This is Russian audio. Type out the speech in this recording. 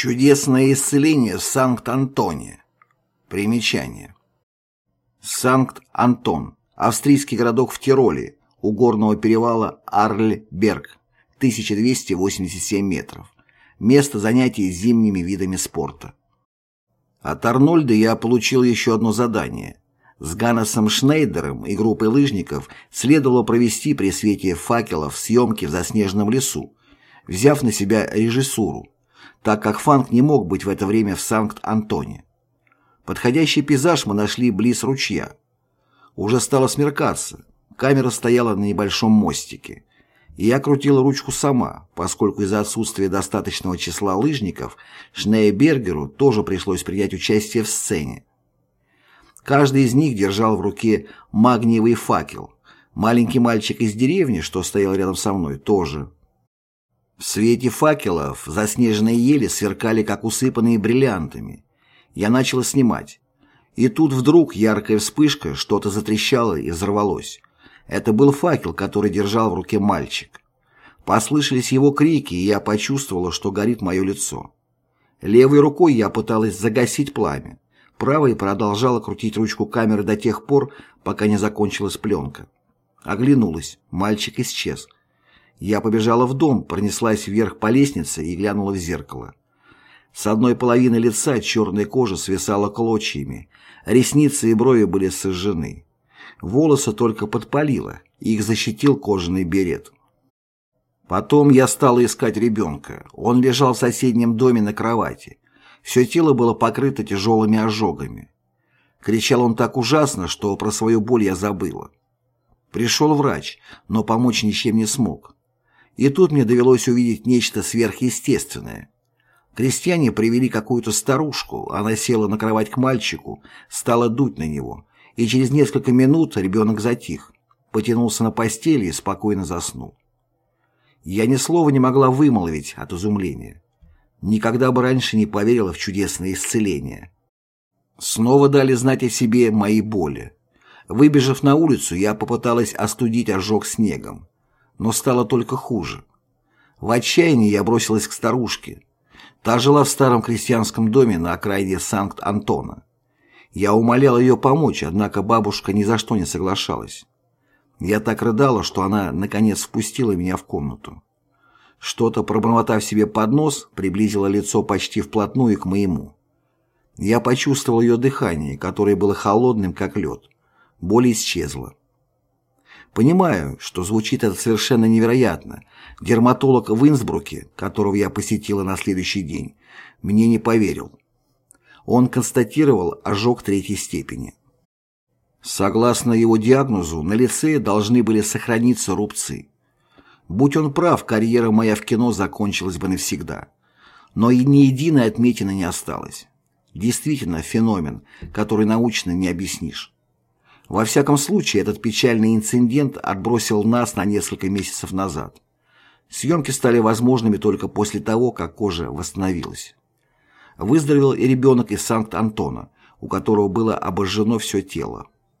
Чудесное исцеление в Санкт-Антоне. Примечание. Санкт-Антон. Австрийский городок в Тироле, у горного перевала Арльберг, 1287 метров. Место занятий зимними видами спорта. От Арнольда я получил еще одно задание. С Ганнесом Шнейдером и группой лыжников следовало провести при свете факелов съемки в заснеженном лесу, взяв на себя режиссуру так как Фанк не мог быть в это время в Санкт-Антоне. Подходящий пейзаж мы нашли близ ручья. Уже стало смеркаться, камера стояла на небольшом мостике. И я крутила ручку сама, поскольку из-за отсутствия достаточного числа лыжников Шнейбергеру тоже пришлось принять участие в сцене. Каждый из них держал в руке магниевый факел. Маленький мальчик из деревни, что стоял рядом со мной, тоже. В свете факелов заснеженные ели сверкали, как усыпанные бриллиантами. Я начала снимать. И тут вдруг яркая вспышка, что-то затрещало и взорвалось. Это был факел, который держал в руке мальчик. Послышались его крики, и я почувствовала, что горит мое лицо. Левой рукой я пыталась загасить пламя. Правой продолжала крутить ручку камеры до тех пор, пока не закончилась пленка. Оглянулась. Мальчик исчез. Я побежала в дом, пронеслась вверх по лестнице и глянула в зеркало. С одной половины лица черная кожа свисала клочьями, ресницы и брови были сожжены. Волосы только подпалило, их защитил кожаный берет. Потом я стала искать ребенка. Он лежал в соседнем доме на кровати. Все тело было покрыто тяжелыми ожогами. Кричал он так ужасно, что про свою боль я забыла. Пришел врач, но помочь ничем не смог. И тут мне довелось увидеть нечто сверхъестественное. Крестьяне привели какую-то старушку, она села на кровать к мальчику, стала дуть на него, и через несколько минут ребенок затих, потянулся на постели и спокойно заснул. Я ни слова не могла вымолвить от изумления. Никогда бы раньше не поверила в чудесное исцеление. Снова дали знать о себе мои боли. Выбежав на улицу, я попыталась остудить ожог снегом но стало только хуже. В отчаянии я бросилась к старушке. Та жила в старом крестьянском доме на окраине Санкт-Антона. Я умолял ее помочь, однако бабушка ни за что не соглашалась. Я так рыдала, что она, наконец, впустила меня в комнату. Что-то, пробормотав себе под нос, приблизило лицо почти вплотную к моему. Я почувствовал ее дыхание, которое было холодным, как лед. Боль исчезла. Понимаю, что звучит это совершенно невероятно. Дерматолог в Инсбруке, которого я посетила на следующий день, мне не поверил. Он констатировал ожог третьей степени. Согласно его диагнозу, на лице должны были сохраниться рубцы. Будь он прав, карьера моя в кино закончилась бы навсегда. Но и ни единой отметины не осталось. Действительно феномен, который научно не объяснишь. Во всяком случае, этот печальный инцидент отбросил нас на несколько месяцев назад. Съемки стали возможными только после того, как кожа восстановилась. Выздоровел и ребенок из Санкт-Антона, у которого было обожжено все тело.